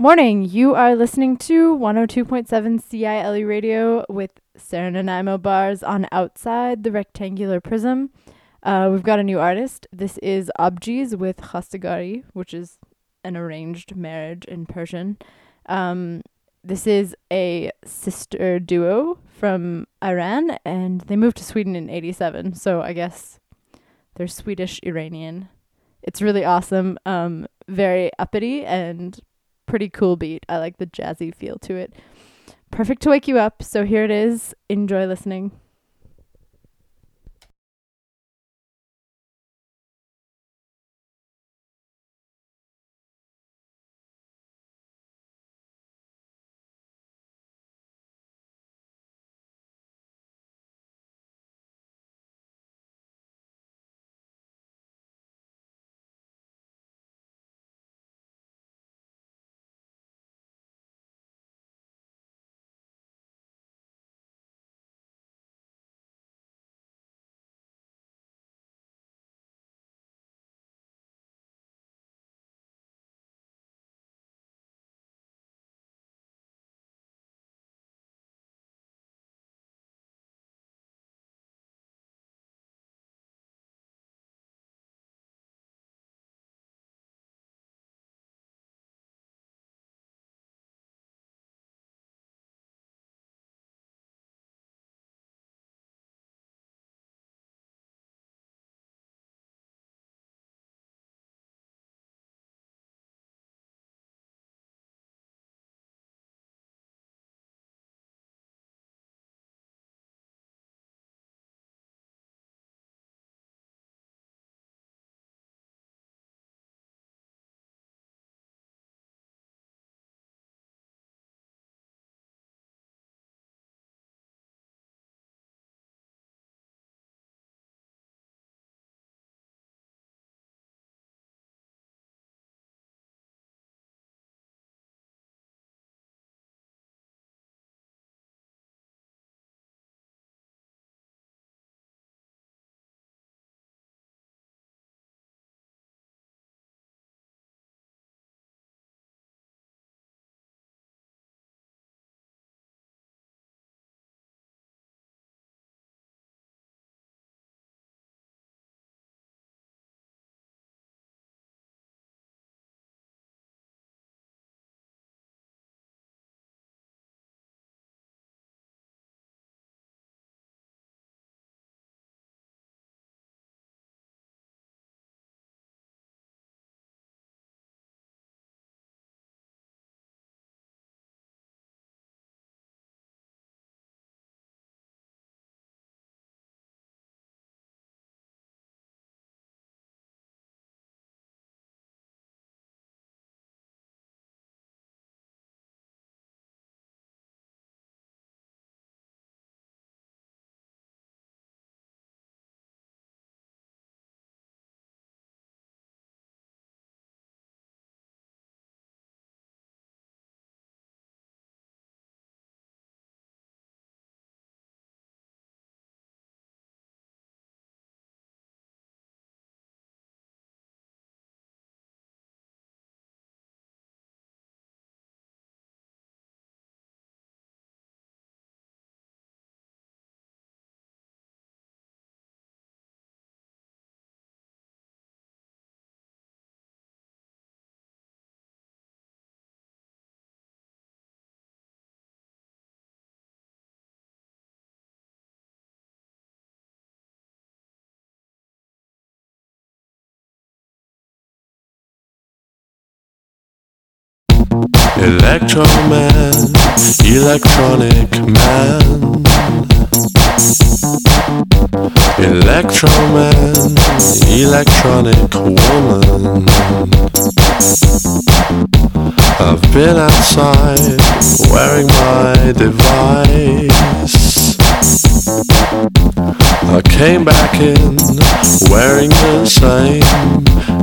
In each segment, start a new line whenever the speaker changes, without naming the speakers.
Morning. You are listening to 102.7 CILU radio with Sarah Nanaimo bars on Outside the Rectangular Prism. Uh, we've got a new artist. This is Abjeez with Khastagari, which is an arranged marriage in Persian. Um, this is a sister duo from Iran, and they moved to Sweden in 87. So I guess they're Swedish Iranian. It's really awesome, um, very uppity and pretty cool beat. I like the jazzy feel to it. Perfect to wake you up. So here it is. Enjoy listening.
Electro man, electronic man. Electro man, electronic woman. I've been outside wearing my device. I came back in wearing the same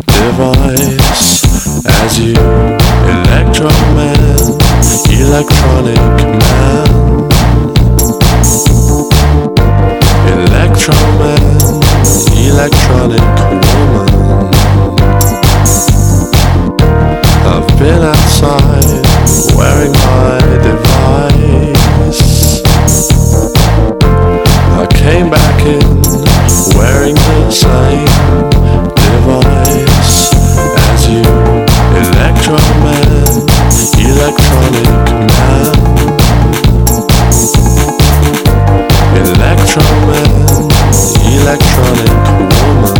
device as you. Electro man, electronic man. Electro man, electronic woman. I've been outside Electro came back in wearing the same device as you, Electroman, Electronic Man, Electroman, Electronic Woman.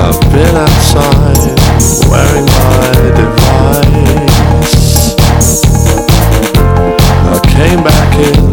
I've been outside wearing my device. I came back in.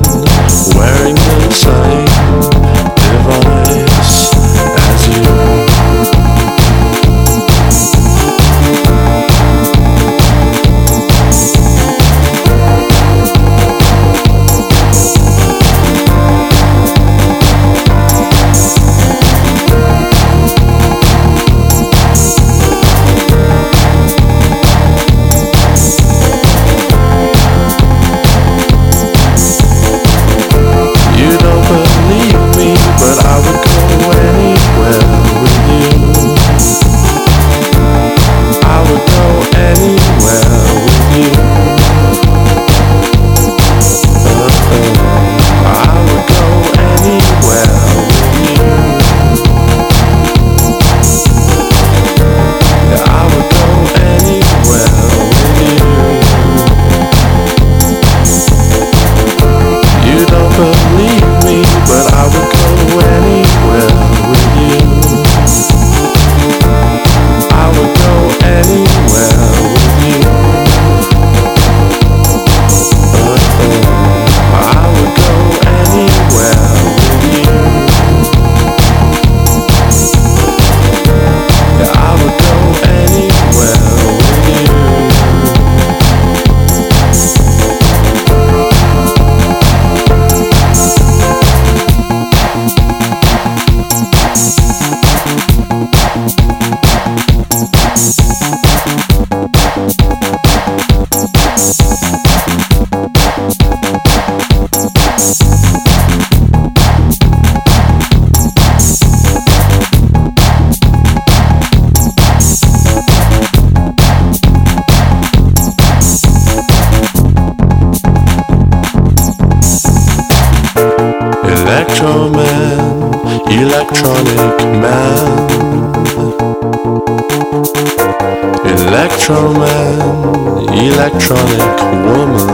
Electronic woman.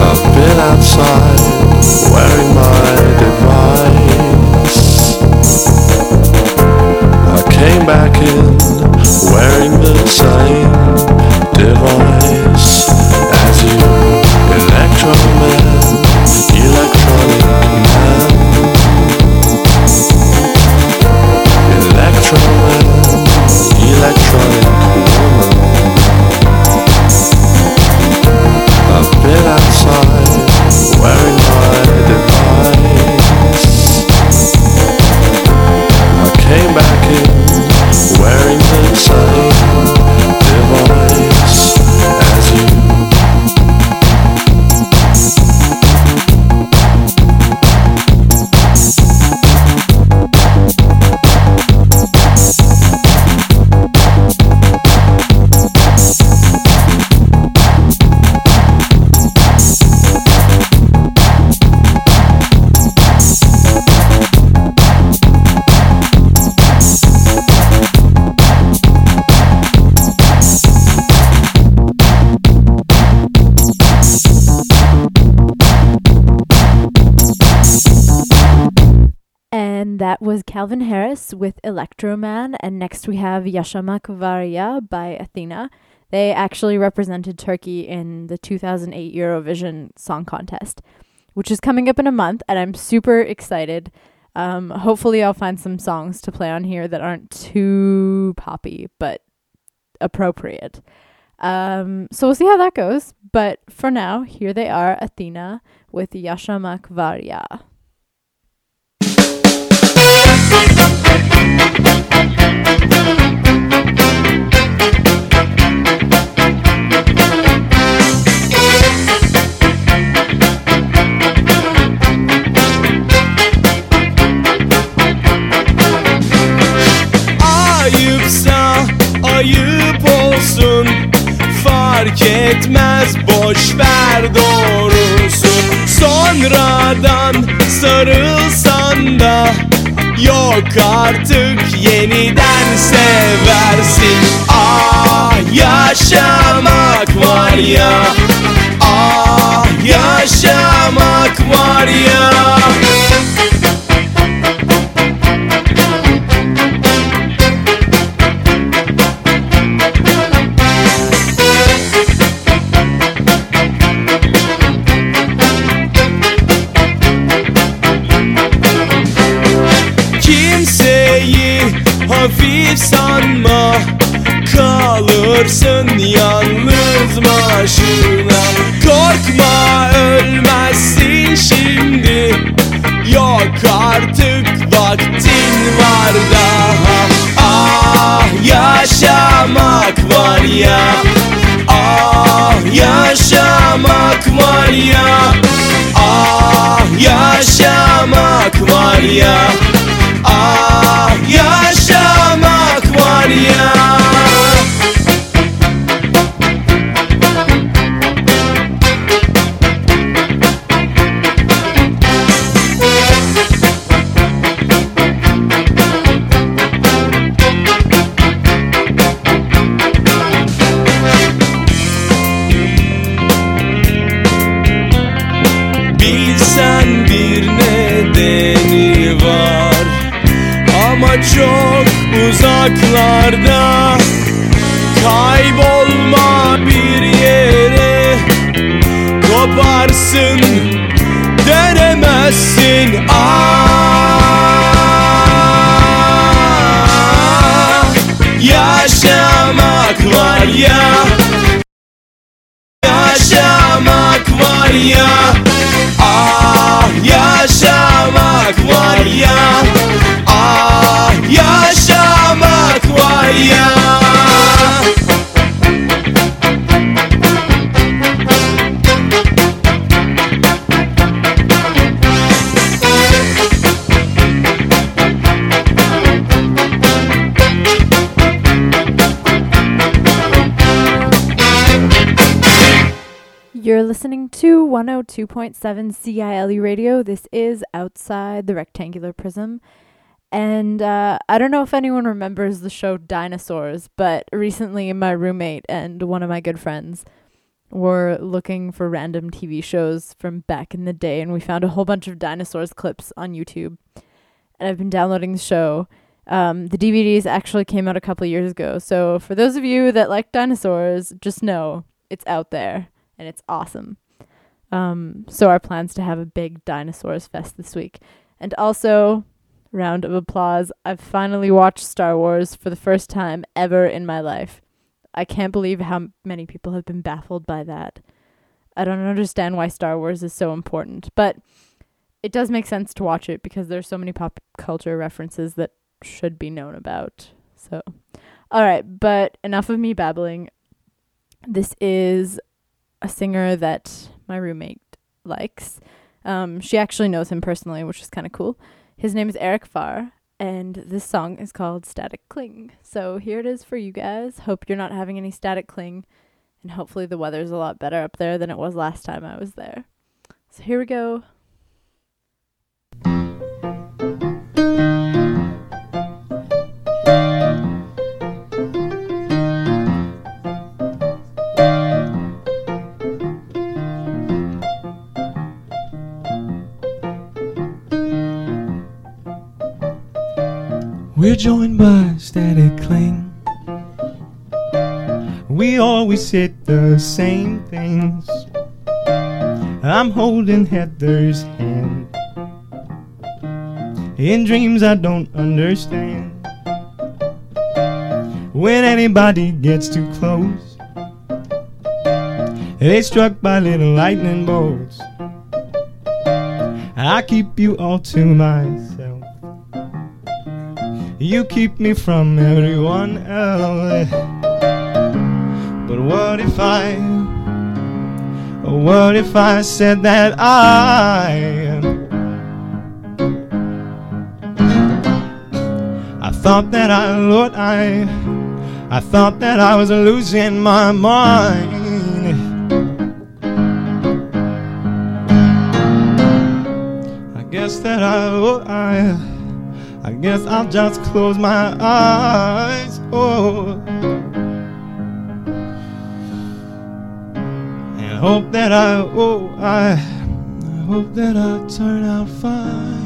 I've
been outside wearing Calvin Harris with Electroman. And next we have Yaşamak Var Ya by Athena. They actually represented Turkey in the 2008 Eurovision Song Contest, which is coming up in a month. And I'm super excited. Um, hopefully, I'll find some songs to play on here that aren't too poppy, but appropriate. Um, so we'll see how that goes. But for now, here they are Athena with Yaşamak Var
Ya. Ayıp olsun Fark etmez boş ver doğrusu. Sonradan Yok artık yeniden seversin. Ah yaşamak var ya. Ah yaşamak var ya malya Ah yaşamak malya Ah yaşamak malya Ah yaşamak وياه يا شامك وياه آه يا شامك وياه آه يا شامك
وياه listening to 102.7 CILU radio. This is Outside the Rectangular Prism. And uh, I don't know if anyone remembers the show Dinosaurs, but recently my roommate and one of my good friends were looking for random TV shows from back in the day, and we found a whole bunch of dinosaurs clips on YouTube. And I've been downloading the show. Um, the DVDs actually came out a couple years ago, so for those of you that like dinosaurs, just know it's out there and it's awesome. Um, so our plans to have a big dinosaurs fest this week, and also round of applause. I've finally watched Star Wars for the first time ever in my life. I can't believe how many people have been baffled by that. I don't understand why Star Wars is so important, but it does make sense to watch it because there's so many pop culture references that should be known about. So, all right, but enough of me babbling. This is a singer that my roommate likes. Um, she actually knows him personally, which is kind of cool. His name is Eric Farr, and this song is called Static Cling. So here it is for you guys. Hope you're not having any static cling, and hopefully the weather's a lot better up there than it was last time I was there. So here we go.
We're joined by static cling. We always hit the same things. I'm holding Heather's hand. In dreams I don't understand. When anybody gets too close, they struck by little lightning bolts. I keep you all to myself. You keep me from everyone else. But what if I, what if I said that I, I thought that I, Lord, I, I thought that I was losing my mind. I guess that I, oh, I. Guess I'll just close my eyes. Oh. And hope that I, oh, I, I hope that I turn out fine.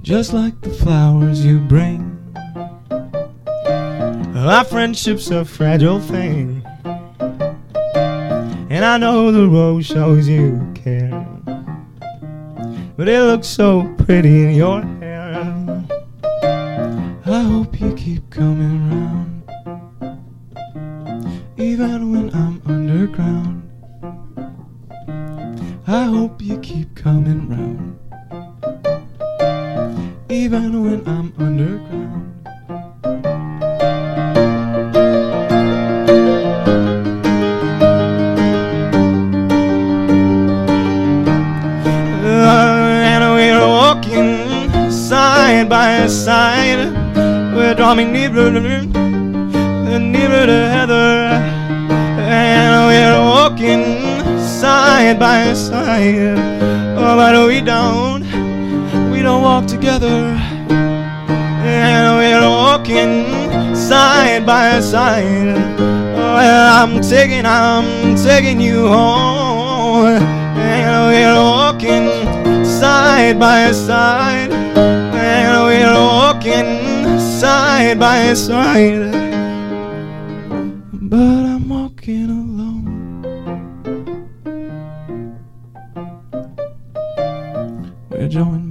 Just like the flowers you bring our friendship's a fragile thing. And I know the rose shows you care. But it looks so pretty in your and we're walking side by side. Oh, I'm taking, I'm taking you home, and we're walking side by side and we're walking side by side. But I'm walking alone. We're joined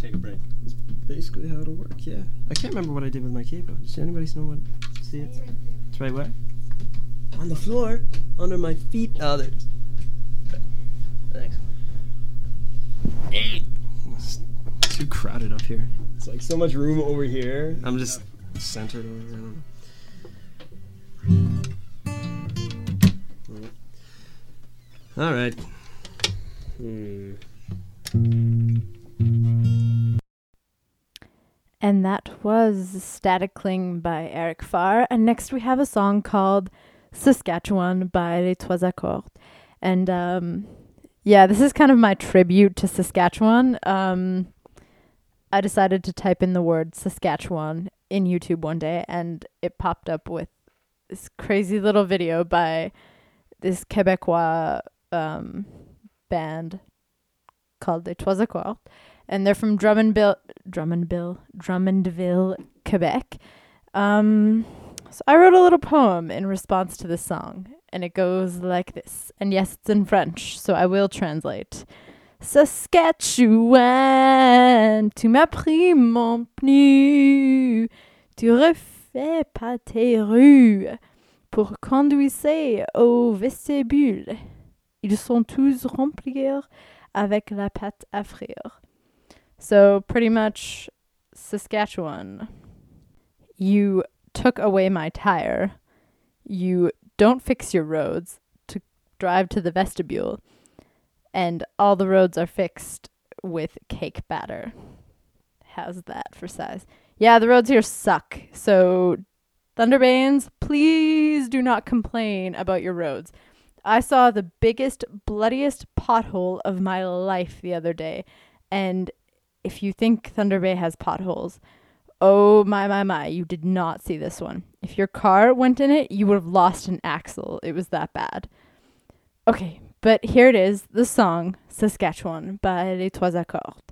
take a break.
That's basically how it'll work. Yeah. I can't remember what I did with my keyboard. Does anybody know what? See it? It's right where? On the floor, under my feet. Oh, there it is. Thanks. It's too crowded up here. It's like so much room over here. I'm just centered over here. I. All right. Hmm.
And that was Static Cling by Eric Farr. And next we have a song called Saskatchewan by Les Trois Accords. And um, yeah, this is kind of my tribute to Saskatchewan. Um, I decided to type in the word Saskatchewan in YouTube one day, and it popped up with this crazy little video by this Quebecois um, band called Les Trois Accords and they're from Drummondville, Drummondville, Drummondville, Quebec. Um, so I wrote a little poem in response to this song, and it goes like this. And yes, it's in French, so I will translate. Saskatchewan, tu m'as pris mon pneu, tu refais pas tes rues pour conduire au vestibule. Ils sont tous remplis avec la pâte à frire. So pretty much Saskatchewan. You took away my tire. You don't fix your roads to drive to the vestibule. And all the roads are fixed with cake batter. How's that for size? Yeah, the roads here suck. So Thunderbanes, please do not complain about your roads. I saw the biggest, bloodiest pothole of my life the other day, and if you think Thunder Bay has potholes, oh my my my, you did not see this one. If your car went in it, you would have lost an axle. It was that bad. Okay, but here it is, the song Saskatchewan by Les Trois Accords.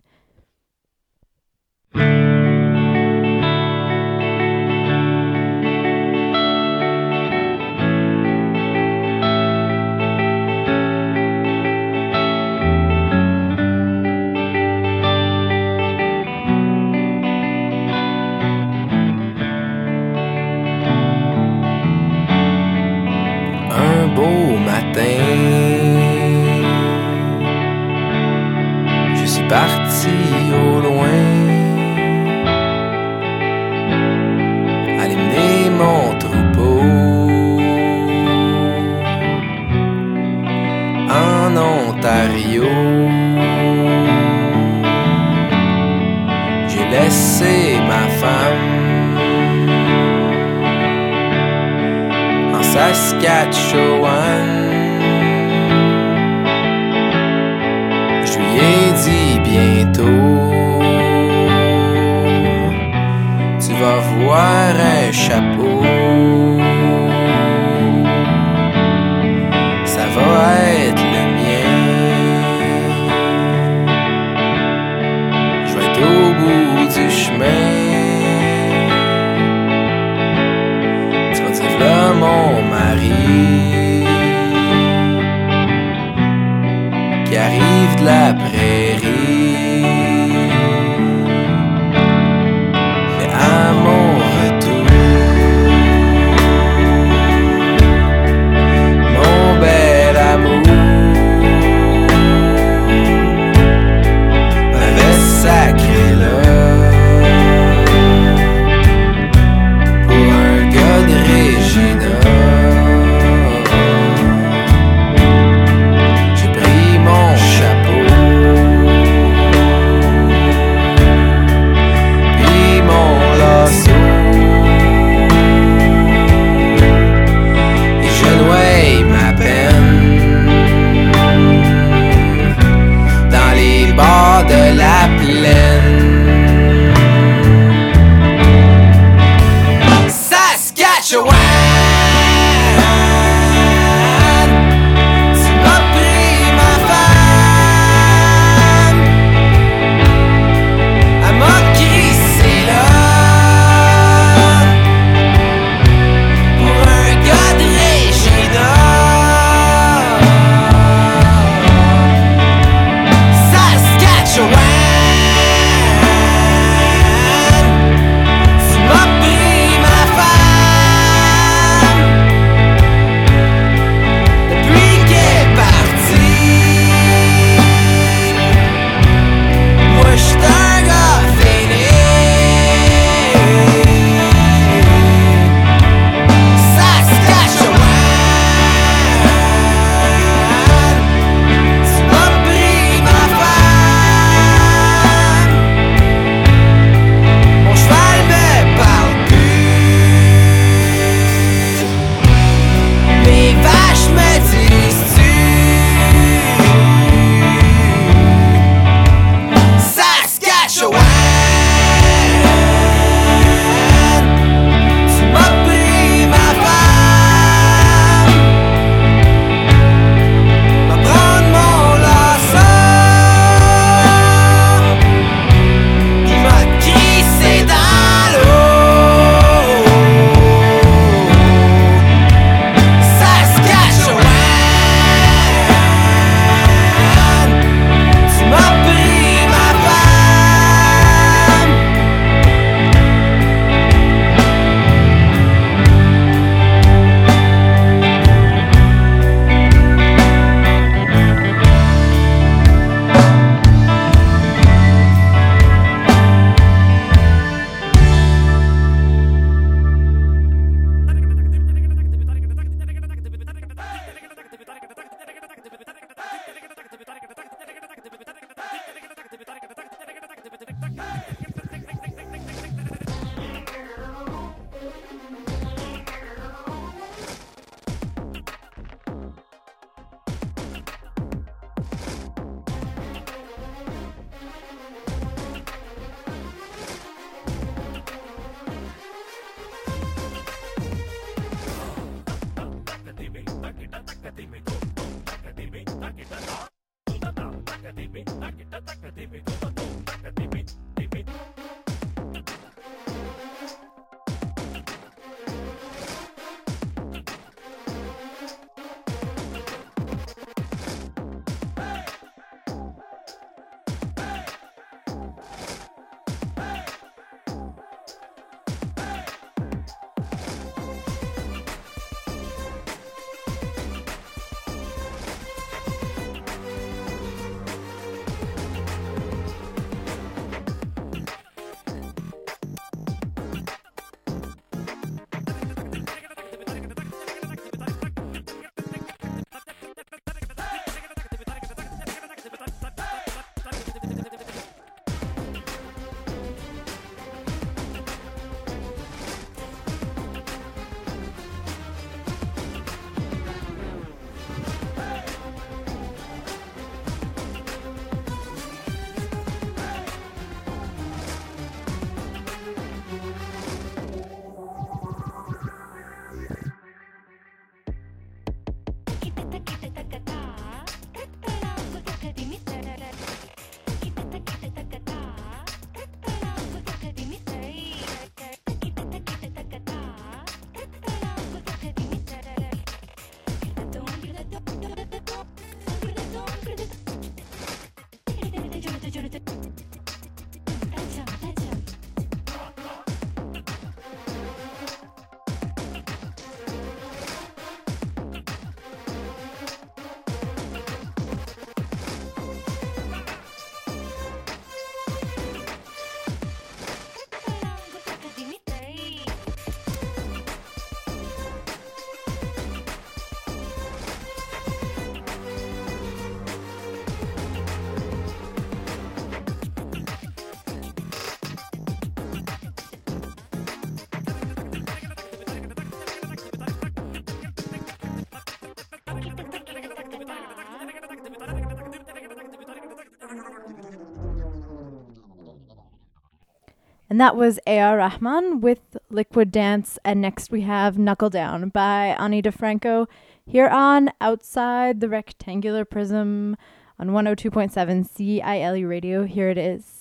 And that was A.R. Rahman with Liquid Dance. And next we have Knuckle Down by Ani DiFranco here on Outside the Rectangular Prism on 102.7 CILU Radio. Here
it is.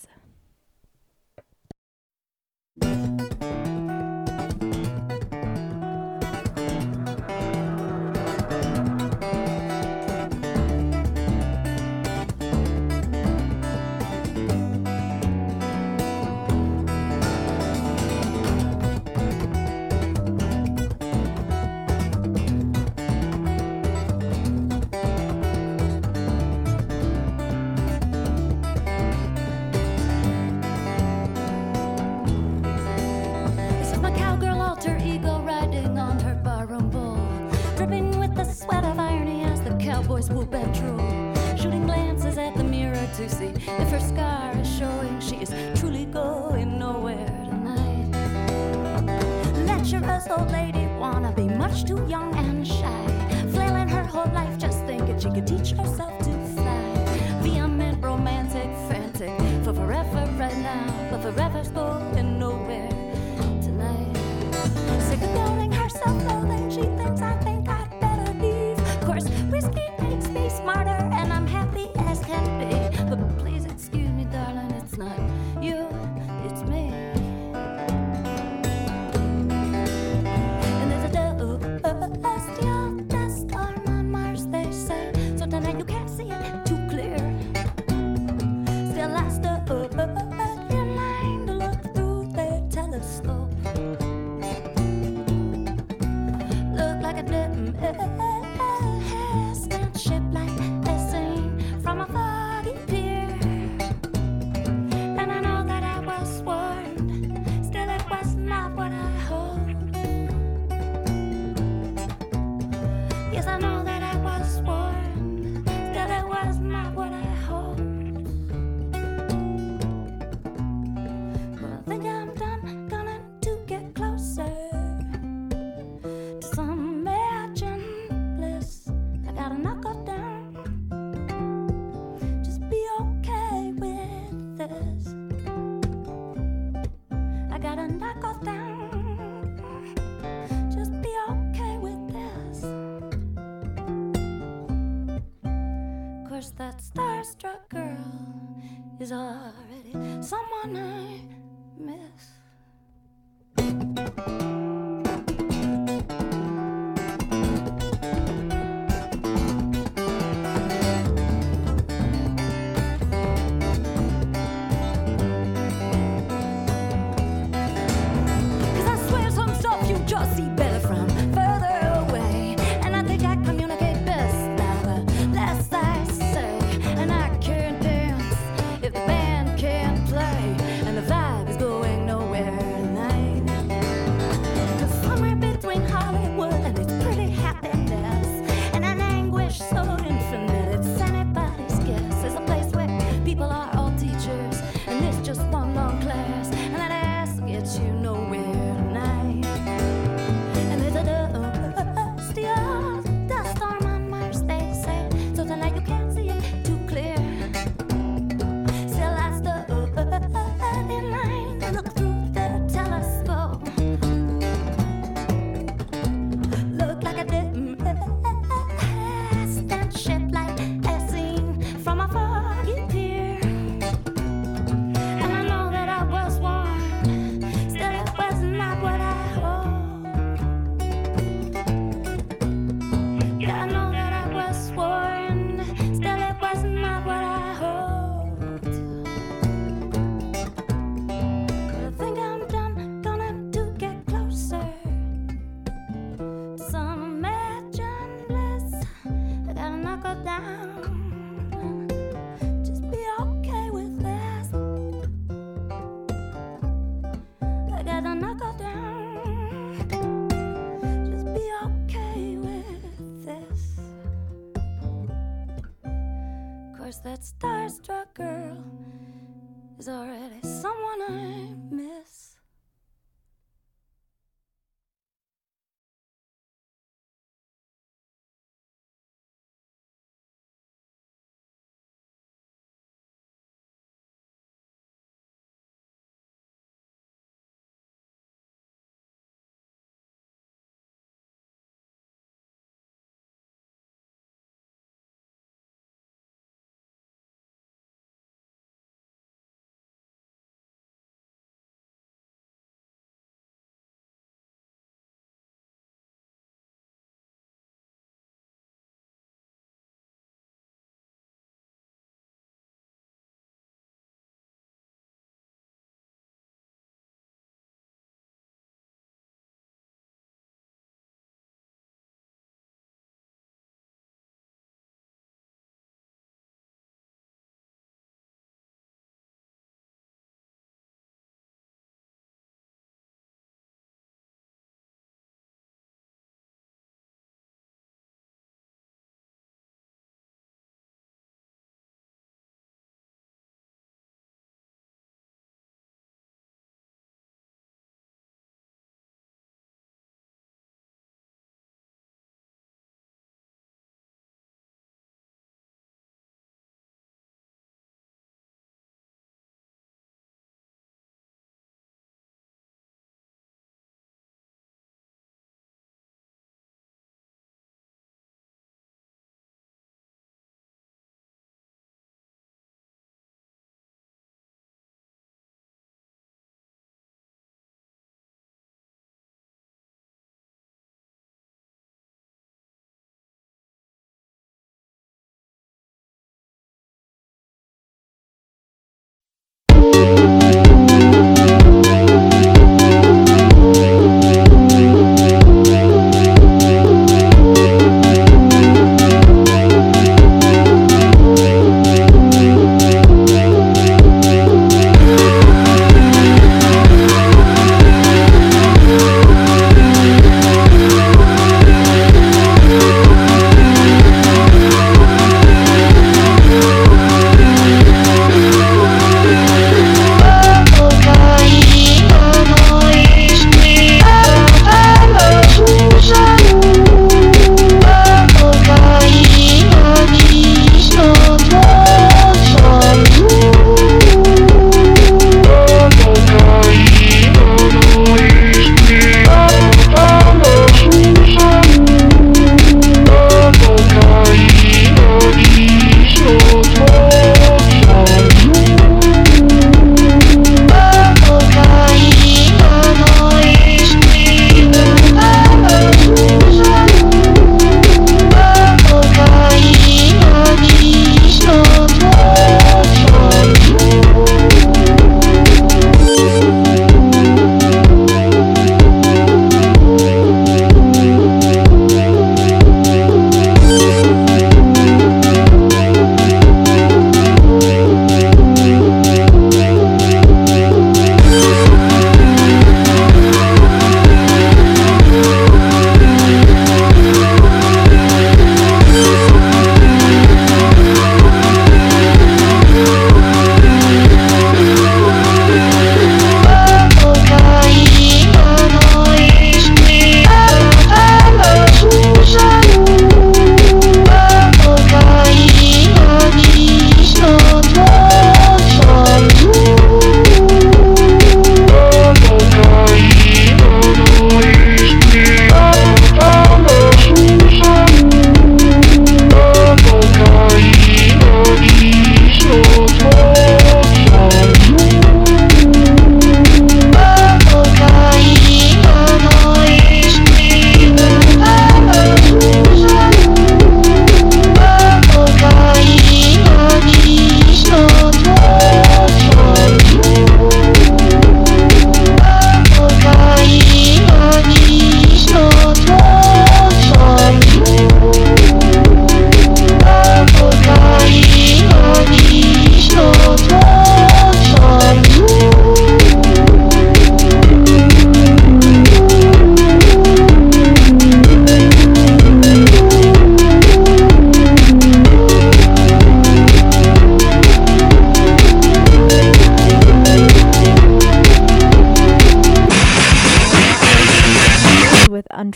Is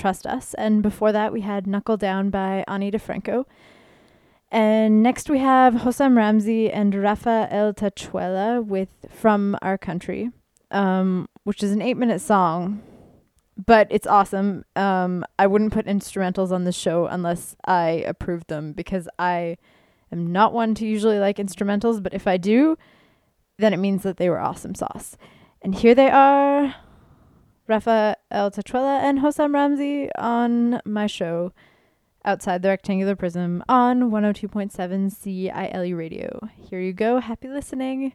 Trust Us. And before that, we had Knuckle Down by Ani DiFranco. And next we have Hossam Ramzy and Rafa El Tachuela with From Our Country, um, which is an eight minute song, but it's awesome. Um, I wouldn't put instrumentals on the show unless I approved them because I am not one to usually like instrumentals, but if I do, then it means that they were awesome sauce. And here they are, Rafa El Tachuela and Hossam Ramzy on my show outside the rectangular prism on 102.7 CILU radio. Here you go. Happy listening.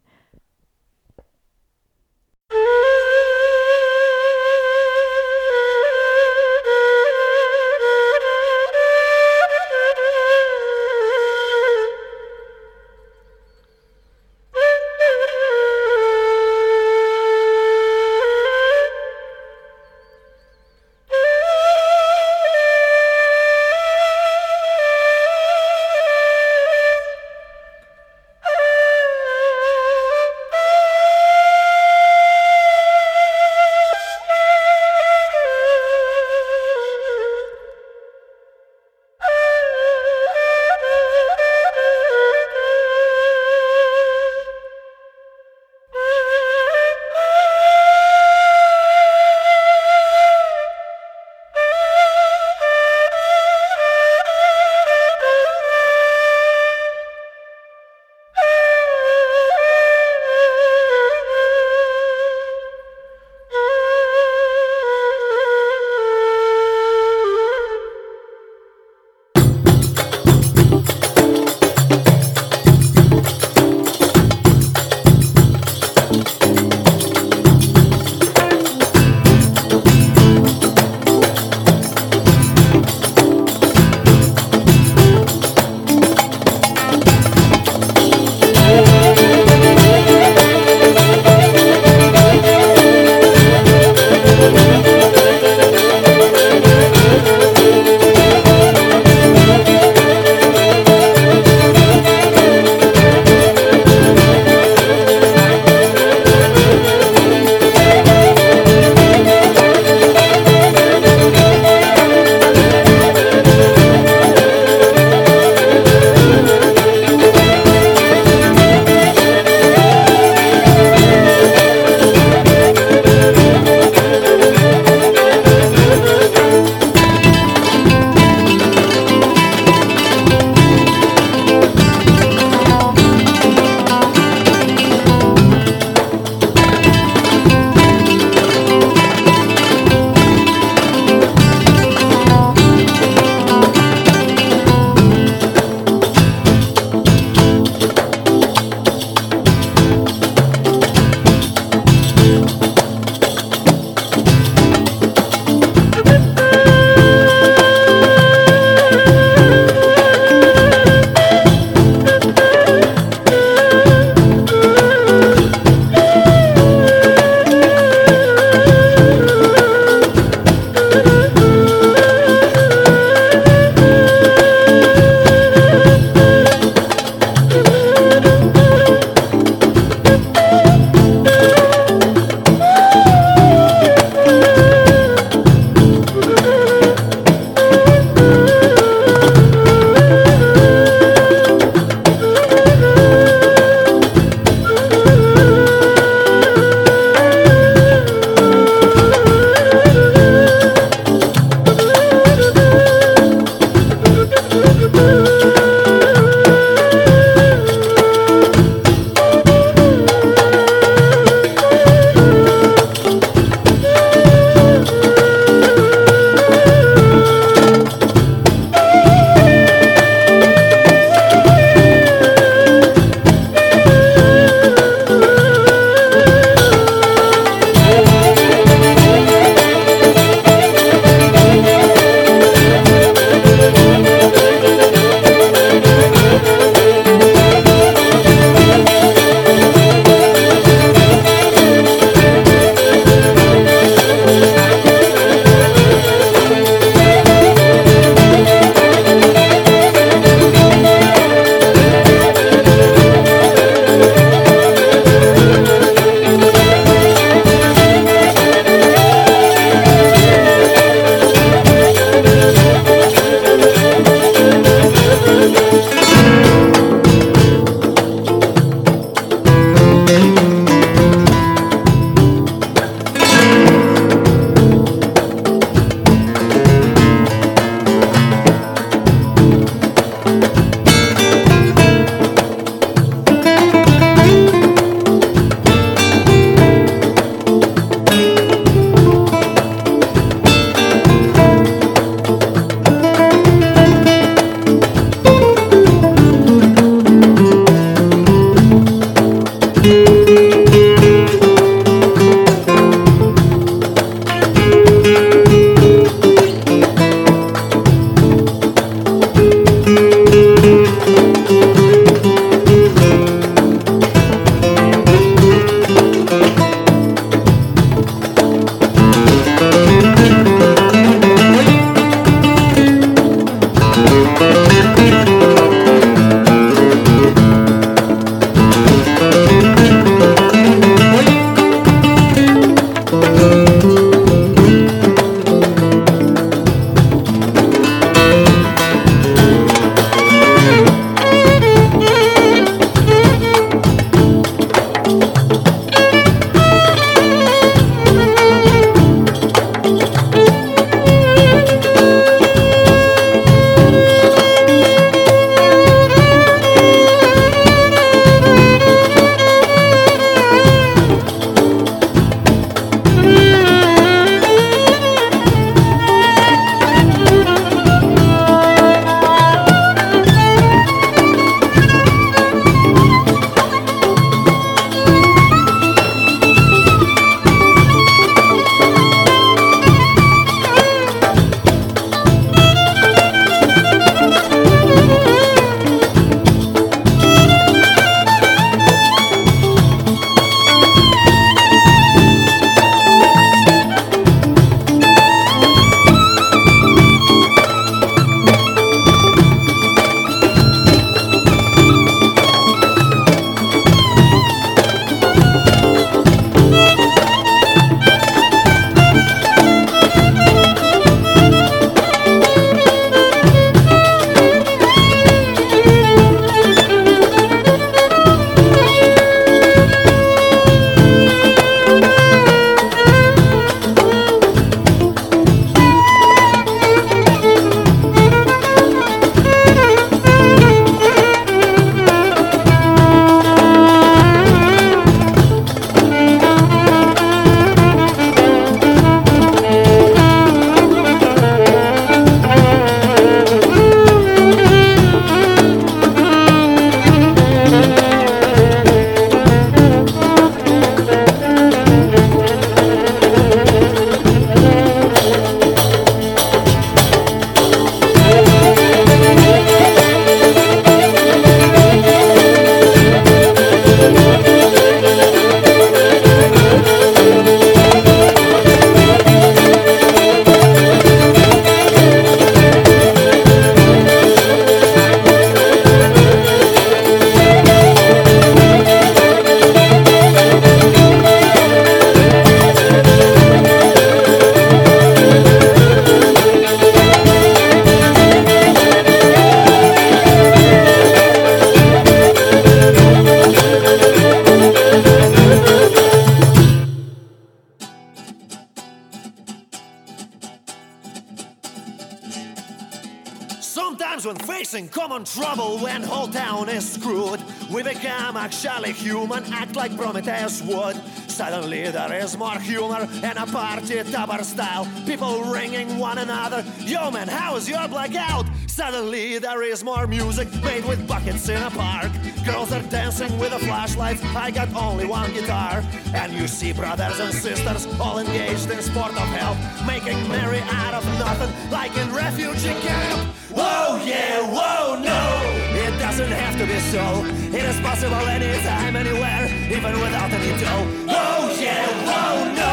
Suddenly there is more humor and a party topper style. People ringing one another. Yo man, how's your blackout? Suddenly there is more music made with buckets in a park. Girls are dancing with the flashlights. I got only one guitar. And you see brothers and sisters all engaged in sport of health, making merry out of nothing, like in refugee camp. Whoa, yeah, whoa, no. It doesn't have to be so. It is possible anytime, anywhere, even without any dough. Whoa, yeah, whoa, no.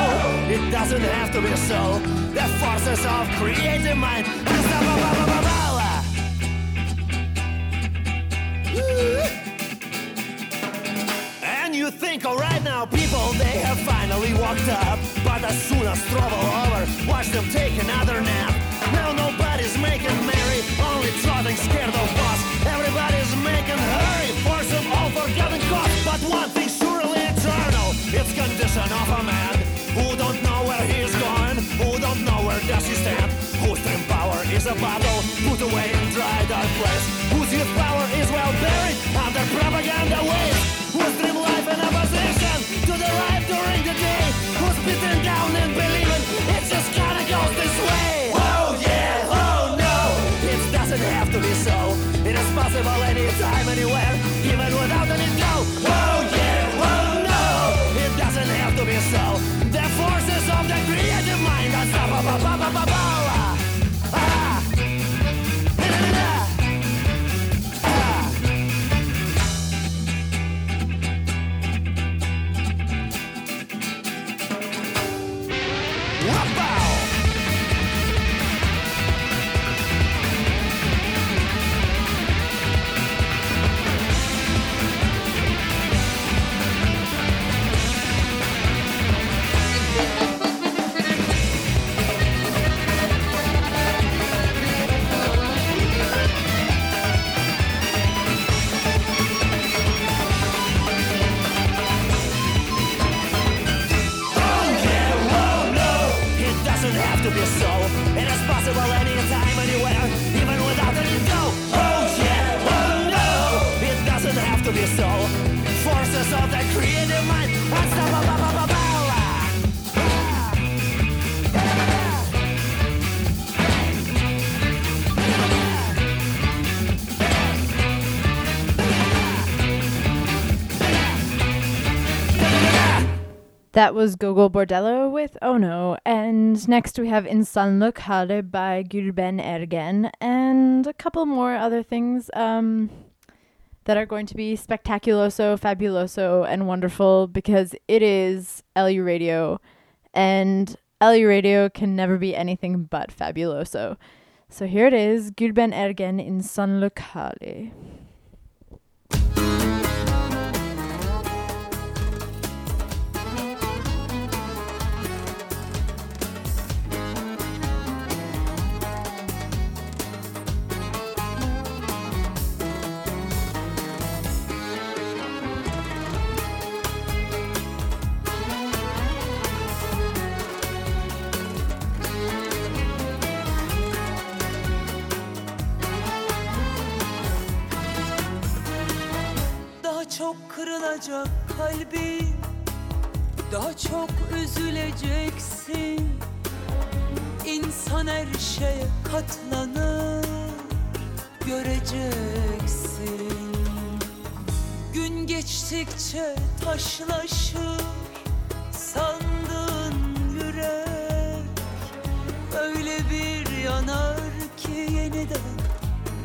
It doesn't have to be so. The forces of creative mind. And you think, alright now, people, they have finally walked up. But as soon as trouble over, watch them take another nap. Now nobody's making merry, only trotting scared of boss. Everybody's making hurry for some all forgotten cause. But one thing surely eternal, it's condition of a man who don't know where he's going, who don't know where does he stand, whose dream power is a bottle put away in dry dark place, whose youth power is well buried under propaganda waves, whose dream life in opposition to the life during the day, who's beaten down and believing it just kinda goes this way. Possible anytime, anywhere, even without any dough. Oh yeah, oh no, it doesn't have to be so. The forces of the creative mind are
That was Gogol Bordello with Oh No. And next we have Insanlık Hali by Gulben Ergen and a couple more other things um, that are going to be spectaculoso, fabuloso, and wonderful because it is LU Radio and LU Radio can never be anything but fabuloso. So here it is Gulben Ergen
Insanlık Hali. Kırılacak kalbin Daha çok üzüleceksin. İnsan her şeye katlanır. Göreceksin. Gün geçtikçe taşlaşır. Sandın yürek. Öyle bir yanar ki yeniden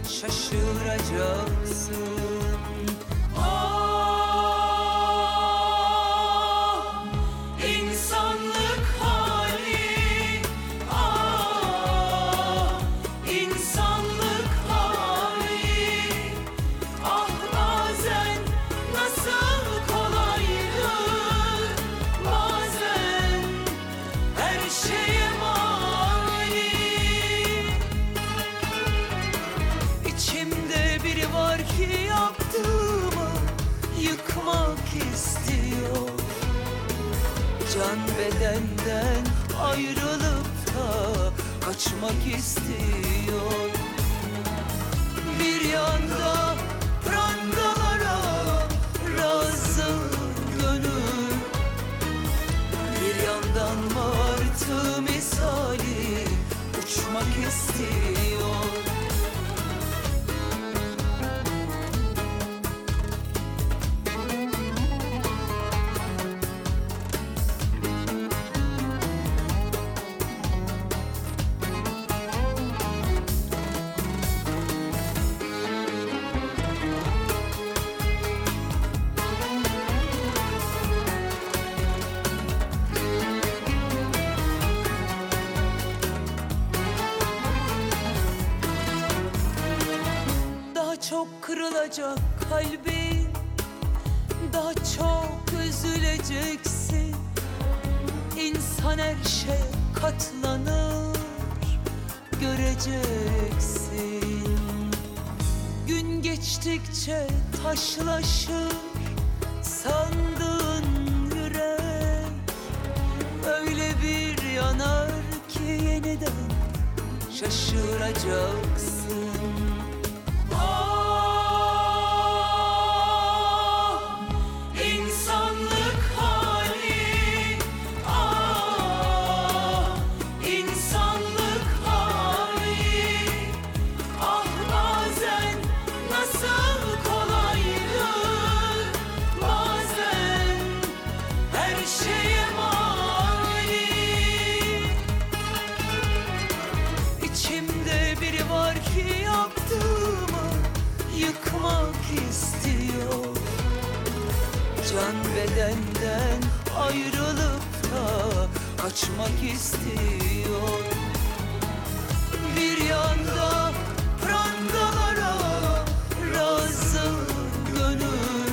şaşıracaksın ayrılıp da çok kırılacak kalbin. Daha çok üzüleceksin. İnsan her şeye katlanır. Göreceksin. Gün geçtikçe taşlaşır Sandığın yürek. Öyle bir yanar ki yeniden şaşıracaksın kaçmak istiyor. Bir yanda prangalara razı gönül.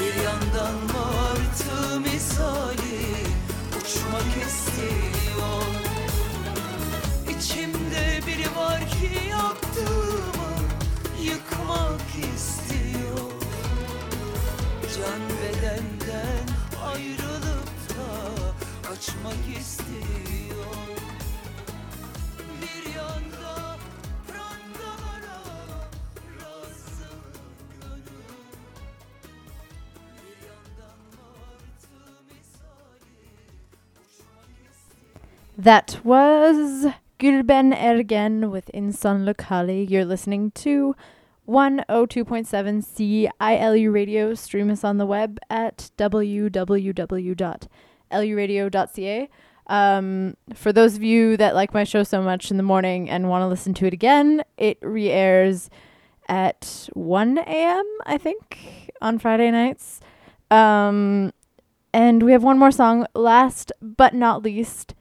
Bir yandan martı misali uçmak istiyor istiyor Bir yanda prangalara razı gönül Bir yandan martı misali uçmak istiyor
That was Gulben Ergen with Insanlık Hali. You're listening to 102.7 CILU Radio. Stream us on the web at www.luradio.ca. Um, for those of you that like my show so much in the morning and want to listen to it again, it re airs at 1 a.m., I think, on Friday nights. Um, and we have one more song, last but not least.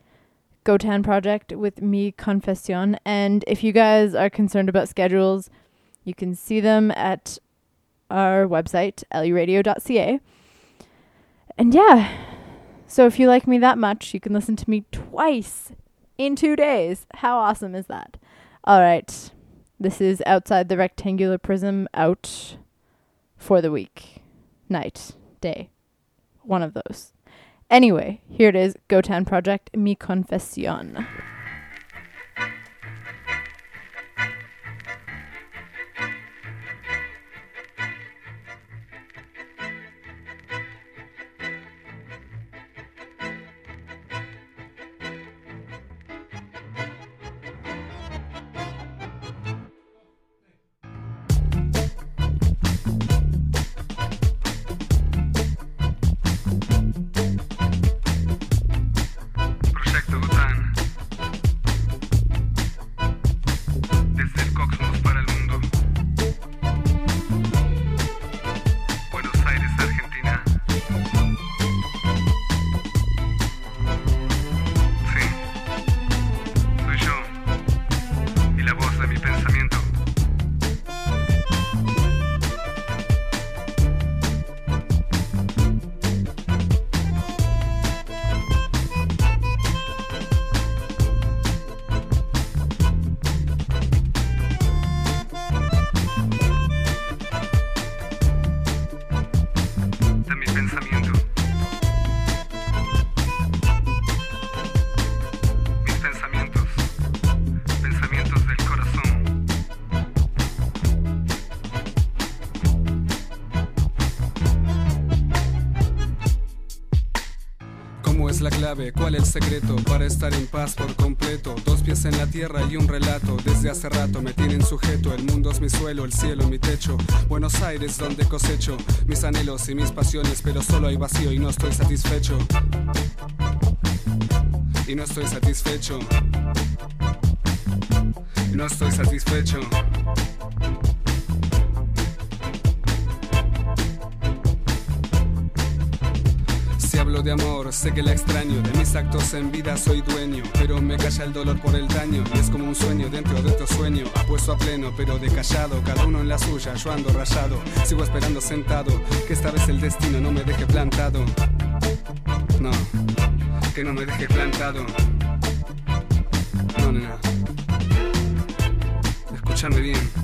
Gotan project with Mi Confession. And if you guys are concerned about schedules, you can see them at our website, luradio.ca. And yeah, so if you like me that much, you can listen to me twice in two days. How awesome is that? All right. This is Outside the Rectangular Prism out for the week, night, day. One of those. Anyway, here it is Gotan Project Mi Confession.
¿Cuál el secreto para estar en paz por completo? Dos pies en la tierra y un relato. Desde hace rato me tienen sujeto. El mundo es mi suelo, el cielo mi techo. Buenos Aires donde cosecho mis anhelos y mis pasiones, pero solo hay vacío y no estoy satisfecho. Y no estoy satisfecho. Y no estoy satisfecho. De amor, sé que la extraño. De mis actos en vida soy dueño. Pero me calla el dolor por el daño. Y es como un sueño dentro de otro sueño. Apuesto a pleno, pero de callado. Cada uno en la suya, yo ando rayado. Sigo esperando sentado. Que esta vez el destino no me deje plantado. No, que no me deje plantado. No, nena. Escúchame bien.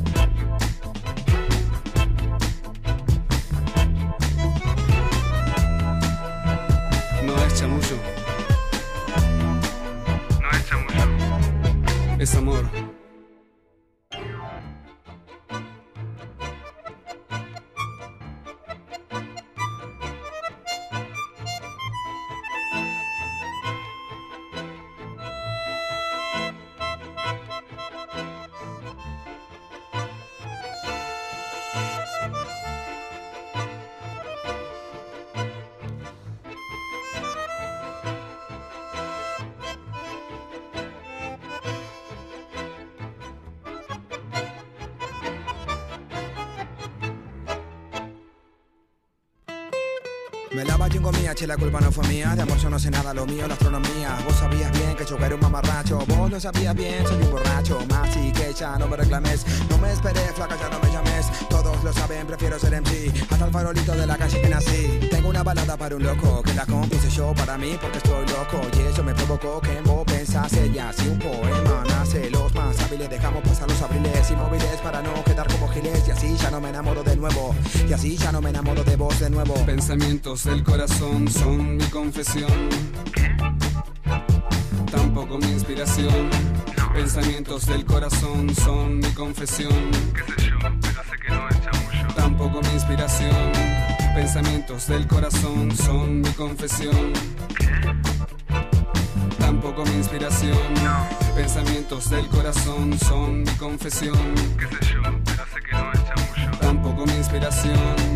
Me lava chingo mía, che, la culpa no fue mía. De amor yo no sé nada, lo mío la astronomía. Vos sabías bien que yo era un mamarracho. Vos lo sabías bien, soy un borracho. Más y que ya no me reclames. No me esperé, flaca, ya no me llames. Todos lo saben, prefiero ser MC. Hasta el farolito de la calle que nací. Tengo una balada para un loco. Que la compuse yo para mí porque estoy loco. Y eso me provocó que en vos pensase ya. Si un poema nace, los más hábiles dejamos pasar los abriles inmóviles para no quedar como giles. Y así ya no me enamoro de nuevo. Y así ya no me enamoro de vos de nuevo.
Pensamientos del corazón son mi confesión. Tampoco mi inspiración. Pensamientos del corazón son mi confesión. Tampoco mi inspiración. Pensamientos del corazón son mi confesión. Tampoco mi inspiración pensamientos del corazón son mi confesión. ¿Qué sé yo? Hace que no es chamullo. Tampoco mi inspiración.